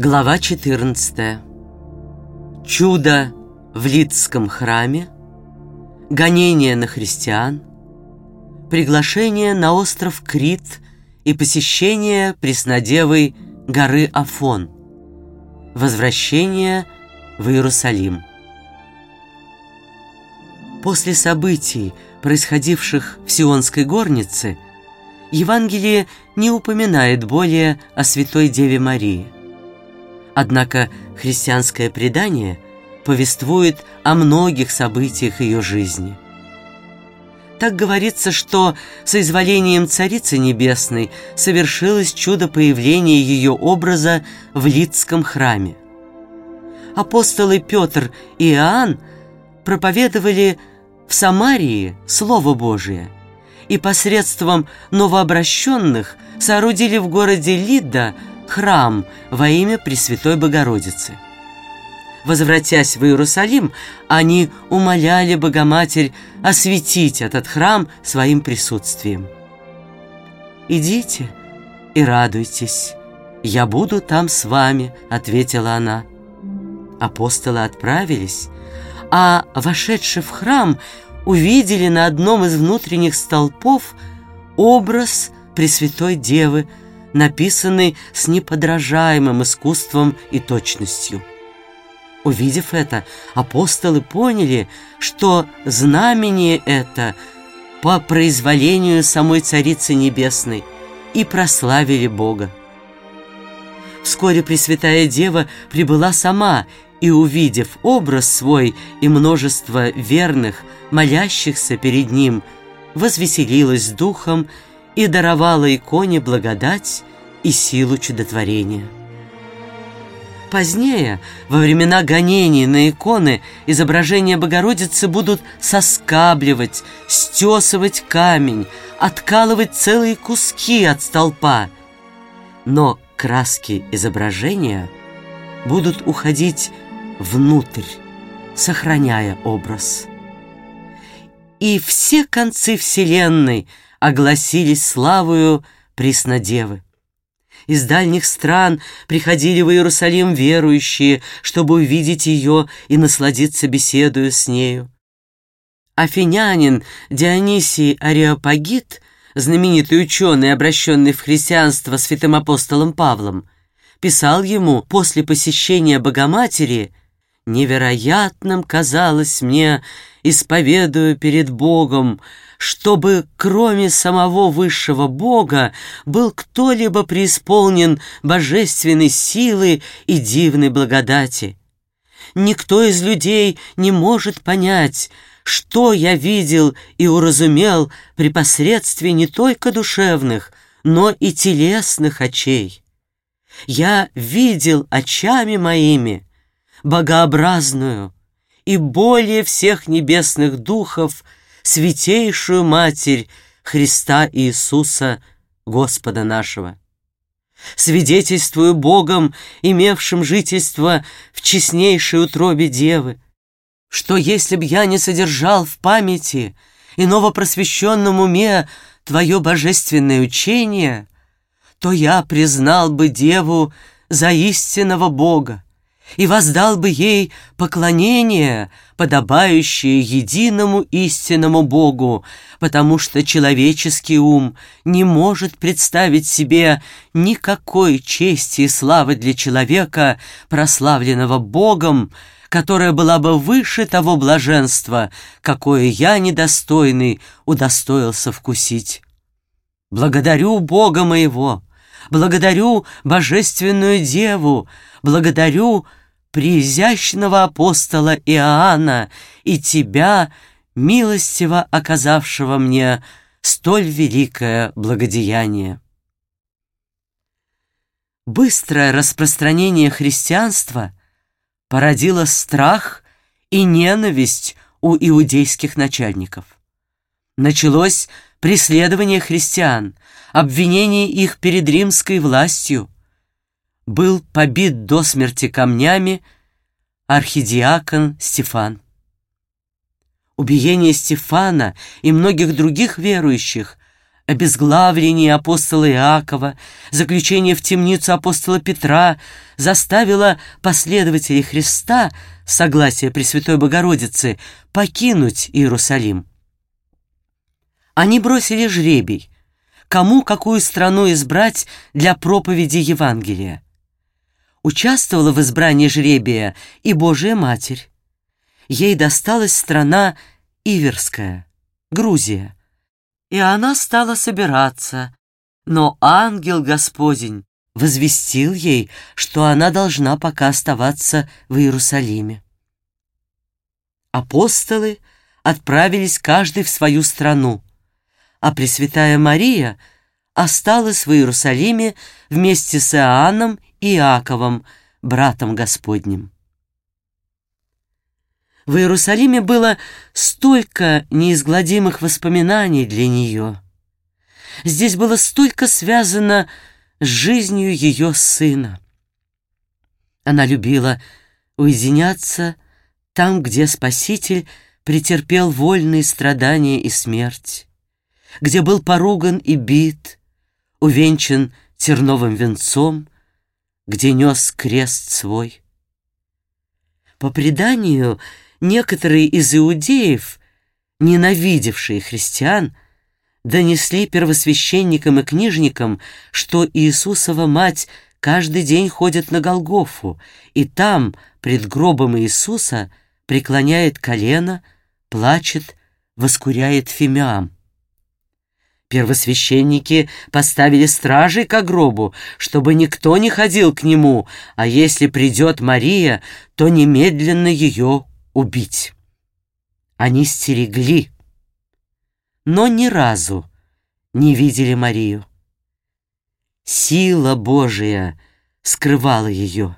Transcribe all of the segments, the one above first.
Глава 14. Чудо в Лидском храме, гонение на христиан, приглашение на остров Крит и посещение Преснодевой горы Афон, возвращение в Иерусалим. После событий, происходивших в Сионской горнице, Евангелие не упоминает более о Святой Деве Марии. Однако христианское предание повествует о многих событиях ее жизни. Так говорится, что соизволением Царицы Небесной совершилось чудо появления ее образа в Лидском храме. Апостолы Петр и Иоанн проповедовали в Самарии Слово Божие и посредством новообращенных соорудили в городе Лидда храм во имя Пресвятой Богородицы. Возвратясь в Иерусалим, они умоляли Богоматерь осветить этот храм своим присутствием. «Идите и радуйтесь, я буду там с вами», — ответила она. Апостолы отправились, а, вошедшие в храм, увидели на одном из внутренних столпов образ Пресвятой Девы, написанный с неподражаемым искусством и точностью. Увидев это, апостолы поняли, что знамение это по произволению самой Царицы Небесной и прославили Бога. Вскоре Пресвятая Дева прибыла сама и, увидев образ свой и множество верных, молящихся перед Ним, возвеселилась духом и даровала иконе благодать и силу чудотворения. Позднее, во времена гонений на иконы, изображения Богородицы будут соскабливать, стесывать камень, откалывать целые куски от столпа. Но краски изображения будут уходить внутрь, сохраняя образ. И все концы Вселенной – огласились славою Преснодевы. Из дальних стран приходили в Иерусалим верующие, чтобы увидеть ее и насладиться беседою с нею. Афинянин Дионисий Ареопагит, знаменитый ученый, обращенный в христианство святым апостолом Павлом, писал ему после посещения Богоматери «Невероятным казалось мне, исповедую перед Богом, чтобы кроме самого высшего Бога был кто-либо преисполнен божественной силы и дивной благодати. Никто из людей не может понять, что я видел и уразумел при посредстве не только душевных, но и телесных очей. Я видел очами моими богообразную и более всех небесных духов – святейшую Матерь Христа Иисуса, Господа нашего. Свидетельствую Богом, имевшим жительство в честнейшей утробе Девы, что если б я не содержал в памяти и новопросвещенном уме Твое божественное учение, то я признал бы Деву за истинного Бога, и воздал бы ей поклонение, подобающее единому истинному Богу, потому что человеческий ум не может представить себе никакой чести и славы для человека, прославленного Богом, которая была бы выше того блаженства, какое я, недостойный, удостоился вкусить. Благодарю Бога моего, благодарю Божественную Деву, благодарю преизящного апостола Иоанна и тебя, милостиво оказавшего мне столь великое благодеяние. Быстрое распространение христианства породило страх и ненависть у иудейских начальников. Началось преследование христиан, обвинение их перед римской властью – был побит до смерти камнями архидиакон Стефан. Убиение Стефана и многих других верующих обезглавление апостола Иакова, заключение в темницу апостола Петра заставило последователей Христа, согласие Пресвятой Богородицы, покинуть Иерусалим. Они бросили жребий, кому какую страну избрать для проповеди Евангелия. Участвовала в избрании жребия и Божия Матерь. Ей досталась страна Иверская, Грузия и она стала собираться. Но ангел Господень возвестил ей, что она должна пока оставаться в Иерусалиме. Апостолы отправились каждый в свою страну, а Пресвятая Мария осталась в Иерусалиме вместе с Иоанном Иаковом, братом Господним. В Иерусалиме было столько неизгладимых воспоминаний для нее. Здесь было столько связано с жизнью ее сына. Она любила уединяться там, где Спаситель претерпел вольные страдания и смерть, где был поруган и бит, увенчан терновым венцом, где нес крест свой. По преданию, некоторые из иудеев, ненавидевшие христиан, донесли первосвященникам и книжникам, что Иисусова мать каждый день ходит на Голгофу, и там, пред гробом Иисуса, преклоняет колено, плачет, воскуряет фимиам. Первосвященники поставили стражей к гробу, чтобы никто не ходил к нему, а если придет Мария, то немедленно ее убить. Они стерегли, но ни разу не видели Марию. Сила Божия скрывала ее.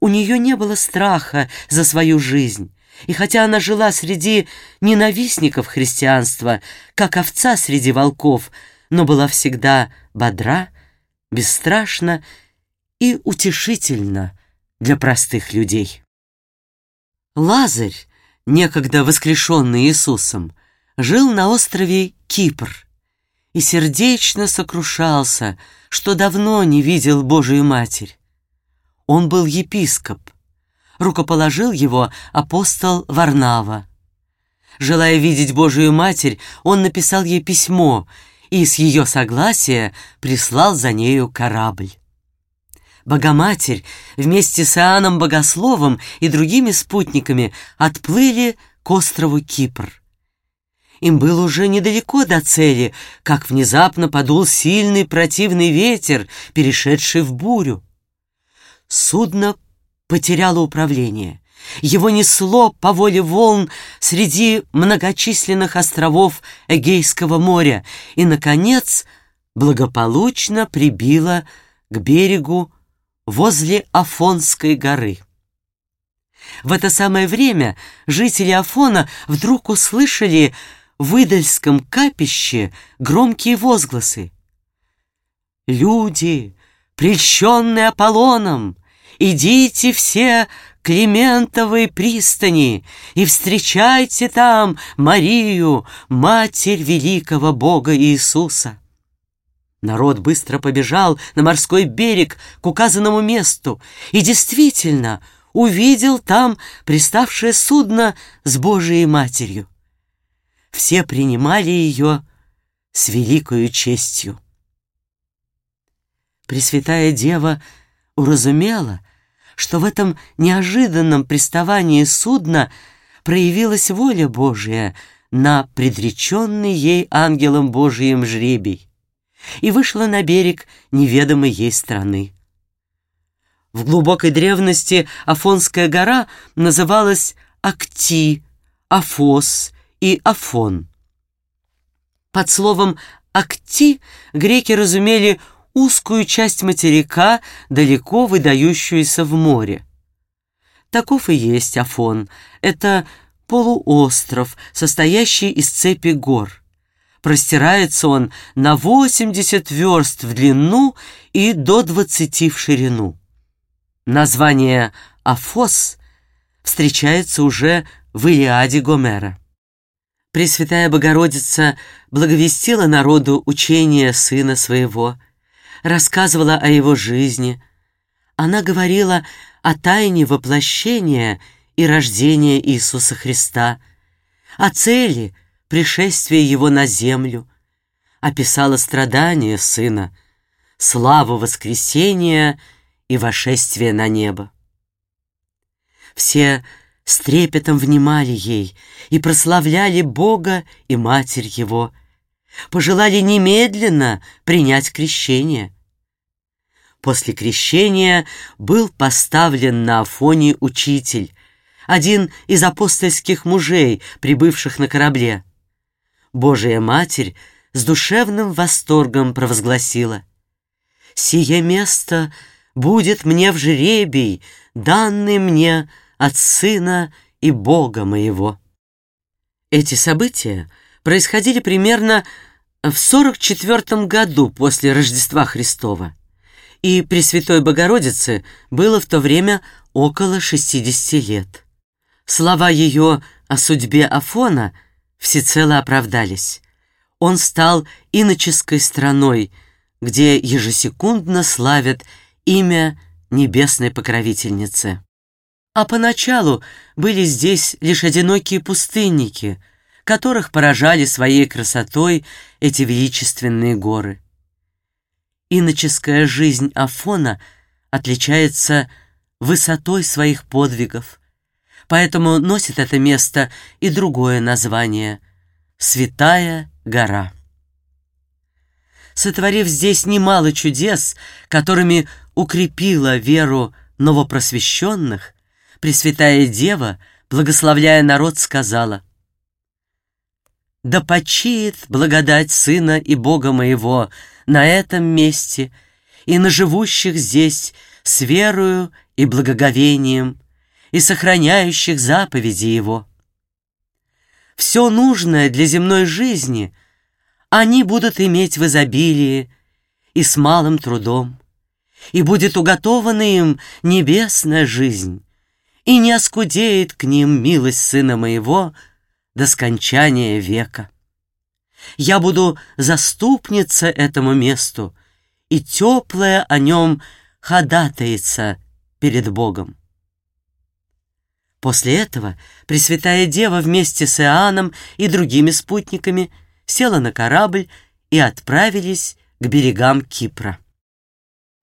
У нее не было страха за свою жизнь, и хотя она жила среди ненавистников христианства, как овца среди волков, но была всегда бодра, бесстрашна и утешительна для простых людей. Лазарь, некогда воскрешенный Иисусом, жил на острове Кипр и сердечно сокрушался, что давно не видел Божию Матерь. Он был епископ, рукоположил его апостол Варнава. Желая видеть Божию Матерь, он написал ей письмо и с ее согласия прислал за нею корабль. Богоматерь вместе с Иоанном Богословом и другими спутниками отплыли к острову Кипр. Им было уже недалеко до цели, как внезапно подул сильный противный ветер, перешедший в бурю. Судно потеряло управление. Его несло по воле волн среди многочисленных островов Эгейского моря и, наконец, благополучно прибило к берегу возле Афонской горы. В это самое время жители Афона вдруг услышали в Идольском капище громкие возгласы. «Люди, прельщенные Аполлоном, идите все к Климентовой пристани и встречайте там Марию, Матерь великого Бога Иисуса». Народ быстро побежал на морской берег к указанному месту и действительно увидел там приставшее судно с Божией Матерью. Все принимали ее с великою честью. Пресвятая Дева уразумела, что в этом неожиданном приставании судна проявилась воля Божия на предреченный ей ангелом Божиим жребий и вышла на берег неведомой ей страны. В глубокой древности Афонская гора называлась Акти, Афос и Афон. Под словом «Акти» греки разумели узкую часть материка, далеко выдающуюся в море. Таков и есть Афон. Это полуостров, состоящий из цепи гор. Простирается он на 80 верст в длину и до 20 в ширину. Название «Афос» встречается уже в Илиаде Гомера. Пресвятая Богородица благовестила народу учение Сына Своего, рассказывала о Его жизни. Она говорила о тайне воплощения и рождения Иисуса Христа, о цели пришествия Его на землю, описала страдания Сына, славу воскресения и вошествия на небо. Все с трепетом внимали ей и прославляли Бога и Матерь Его, пожелали немедленно принять крещение. После крещения был поставлен на Афоне учитель, один из апостольских мужей, прибывших на корабле. Божия Матерь с душевным восторгом провозгласила «Сие место будет мне в жребий, данный мне от Сына и Бога моего». Эти события происходили примерно в 44 году после Рождества Христова, и Пресвятой Богородице было в то время около 60 лет. Слова ее о судьбе Афона всецело оправдались. Он стал иноческой страной, где ежесекундно славят имя небесной покровительницы. А поначалу были здесь лишь одинокие пустынники, которых поражали своей красотой эти величественные горы. Иноческая жизнь Афона отличается высотой своих подвигов, поэтому носит это место и другое название — Святая гора. Сотворив здесь немало чудес, которыми укрепила веру новопросвещенных, Пресвятая Дева, благословляя народ, сказала, «Да почиет благодать Сына и Бога моего на этом месте и на живущих здесь с верою и благоговением и сохраняющих заповеди Его. Все нужное для земной жизни они будут иметь в изобилии и с малым трудом, и будет уготована им небесная жизнь, и не оскудеет к ним милость Сына Моего до скончания века. Я буду заступница этому месту, и теплая о нем ходатается перед Богом. После этого Пресвятая Дева вместе с Иоанном и другими спутниками села на корабль и отправились к берегам Кипра.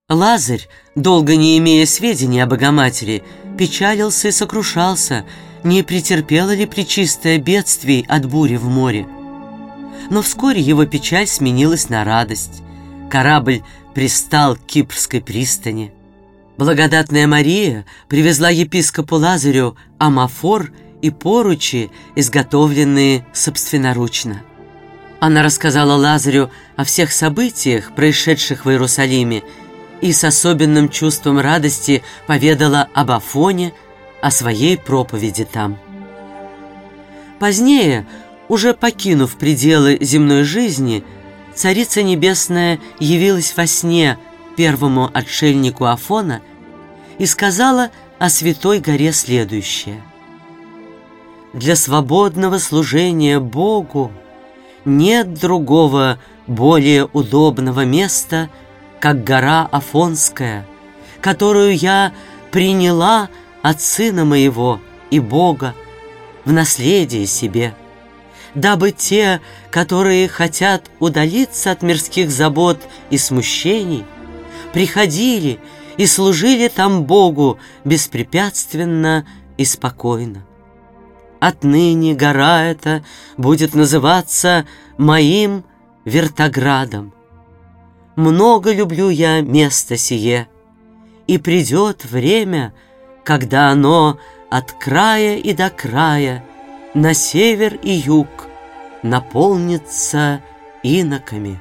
Лазарь, долго не имея сведений о Богоматери, печалился и сокрушался, не претерпело ли причистое бедствий от бури в море. Но вскоре его печаль сменилась на радость. Корабль пристал к Кипрской пристани. Благодатная Мария привезла епископу Лазарю амафор и поручи, изготовленные собственноручно. Она рассказала Лазарю о всех событиях, происшедших в Иерусалиме, и с особенным чувством радости поведала об Афоне, о своей проповеди там. Позднее, уже покинув пределы земной жизни, Царица Небесная явилась во сне первому отшельнику Афона и сказала о Святой горе следующее. «Для свободного служения Богу нет другого более удобного места, как гора Афонская, которую я приняла от Сына моего и Бога в наследие себе, дабы те, которые хотят удалиться от мирских забот и смущений, приходили и служили там Богу беспрепятственно и спокойно. Отныне гора эта будет называться моим вертоградом, много люблю я место сие, и придет время, когда оно от края и до края, на север и юг, наполнится иноками.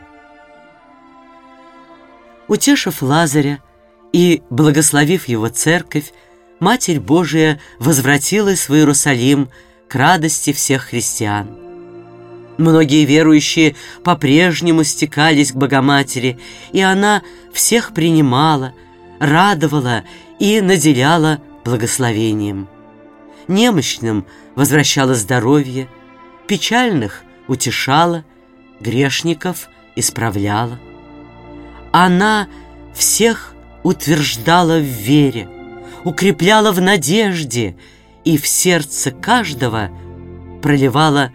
Утешив Лазаря и благословив его церковь, Матерь Божия возвратилась в Иерусалим к радости всех христиан. Многие верующие по-прежнему стекались к Богоматери, и она всех принимала, радовала и наделяла благословением. Немощным возвращала здоровье, печальных утешала, грешников исправляла. Она всех утверждала в вере, укрепляла в надежде и в сердце каждого проливала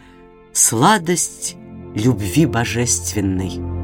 сладость любви божественной.